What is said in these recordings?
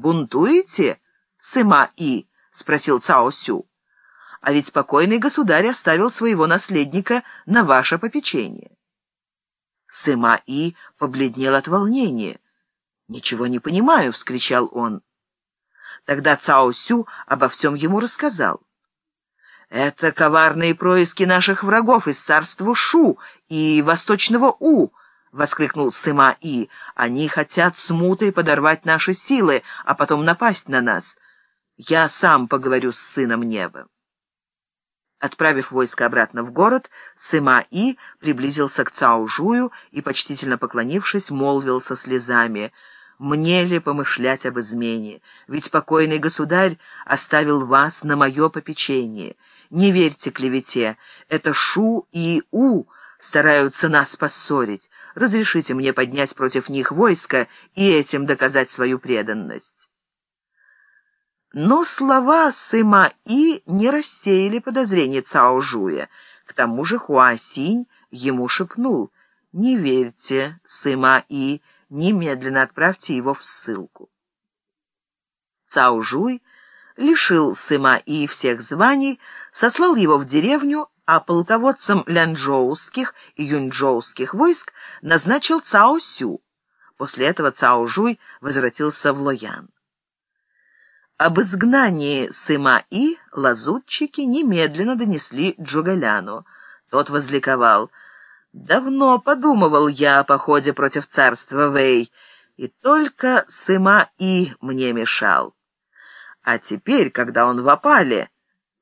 «Бунтуете, Сыма-И?» — спросил Цао Сю. «А ведь покойный государь оставил своего наследника на ваше попечение». Сыма-И побледнел от волнения. «Ничего не понимаю», — вскричал он. Тогда Цао Сю обо всем ему рассказал. «Это коварные происки наших врагов из царства Шу и восточного У», — воскликнул Сыма И. «Они хотят смутой подорвать наши силы, а потом напасть на нас. Я сам поговорю с сыном неба». Отправив войско обратно в город, Сыма И приблизился к Цао Жую и, почтительно поклонившись, молвил со слезами — мне ли помышлять об измене? Ведь покойный государь оставил вас на мое попечение. Не верьте клевете. Это Шу и У стараются нас поссорить. Разрешите мне поднять против них войско и этим доказать свою преданность». Но слова Сыма И не рассеяли подозрения Цао Жуя. К тому же Хуа Синь ему шепнул «Не верьте, Сыма И, немедленно отправьте его в ссылку. Цао Жуй лишил Сыма и всех званий, сослал его в деревню, а полководцем лянчжоуских и юньчжоуских войск назначил Цао Сю. После этого Цао Жуй возвратился в Лоян. Об изгнании Сыма И лазутчики немедленно донесли Джугаляну. Тот возликовал — Давно подумывал я о походе против царства Вэй, и только Сыма И мне мешал. А теперь, когда он в опале,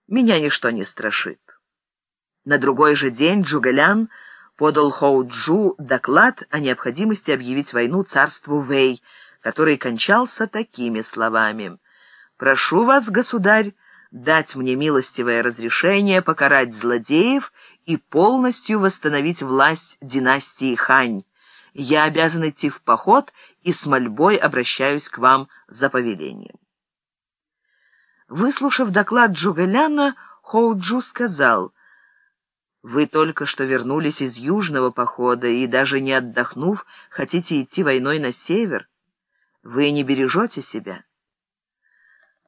меня ничто не страшит. На другой же день Джугалян подал Хоу-Джу доклад о необходимости объявить войну царству Вэй, который кончался такими словами. «Прошу вас, государь, дать мне милостивое разрешение покарать злодеев и полностью восстановить власть династии Хань. Я обязан идти в поход и с мольбой обращаюсь к вам за повелением. Выслушав доклад Джугаляна, Хоуджу сказал, «Вы только что вернулись из южного похода и, даже не отдохнув, хотите идти войной на север. Вы не бережете себя».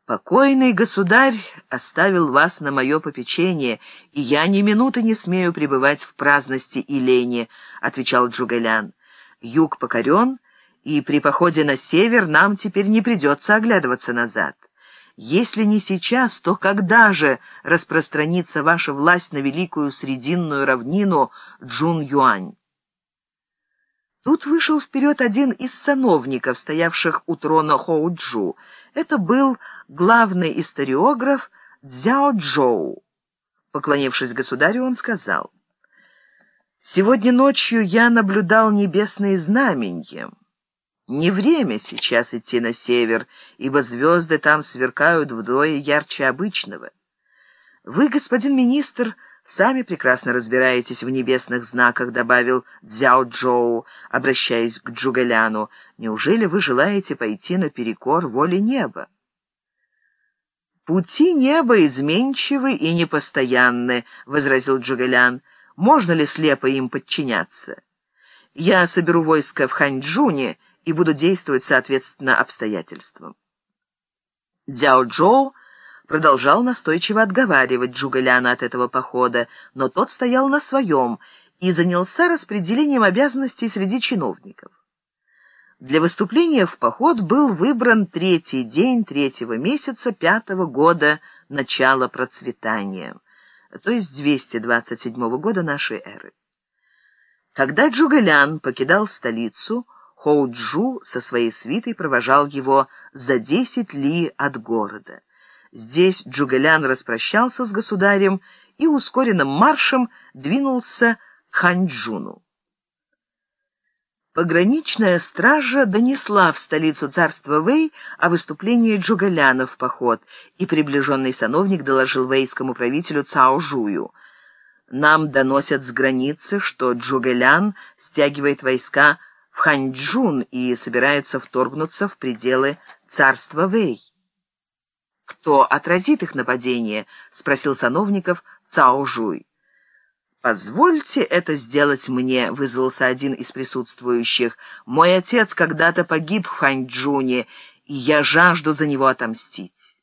«Покойный государь оставил вас на мое попечение, и я ни минуты не смею пребывать в праздности и лени», — отвечал Джугалян. «Юг покорен, и при походе на север нам теперь не придется оглядываться назад. Если не сейчас, то когда же распространится ваша власть на великую срединную равнину Джун-Юань?» Тут вышел вперед один из сановников, стоявших у трона Хоу-Джу. Это был главный историограф Цзяо Джоу. Поклонившись государю, он сказал, «Сегодня ночью я наблюдал небесные знаменья. Не время сейчас идти на север, ибо звезды там сверкают вдвое ярче обычного. Вы, господин министр, сами прекрасно разбираетесь в небесных знаках», — добавил Цзяо Джоу, обращаясь к Джугаляну. «Неужели вы желаете пойти наперекор воле неба?» «Пути неба изменчивы и непостоянны», — возразил Джугалян. «Можно ли слепо им подчиняться? Я соберу войско в Ханьчжуне и буду действовать соответственно обстоятельствам». Дзяо Джоу продолжал настойчиво отговаривать Джугаляна от этого похода, но тот стоял на своем и занялся распределением обязанностей среди чиновников. Для выступления в поход был выбран третий день третьего месяца пятого года начала процветания, то есть 227 года нашей эры. Когда Джугалян покидал столицу, Хоуджу со своей свитой провожал его за десять ли от города. Здесь Джугалян распрощался с государем и ускоренным маршем двинулся к Ханчжуну. Пограничная стража донесла в столицу царства Вэй о выступлении Джугаляна в поход, и приближенный сановник доложил вейскому правителю Цао Жую. «Нам доносят с границы, что Джугалян стягивает войска Ханчжун и собирается вторгнуться в пределы царства Вэй». «Кто отразит их нападение?» — спросил сановников Цао Жуй. «Позвольте это сделать мне», — вызвался один из присутствующих. «Мой отец когда-то погиб в Ханчжуне, и я жажду за него отомстить.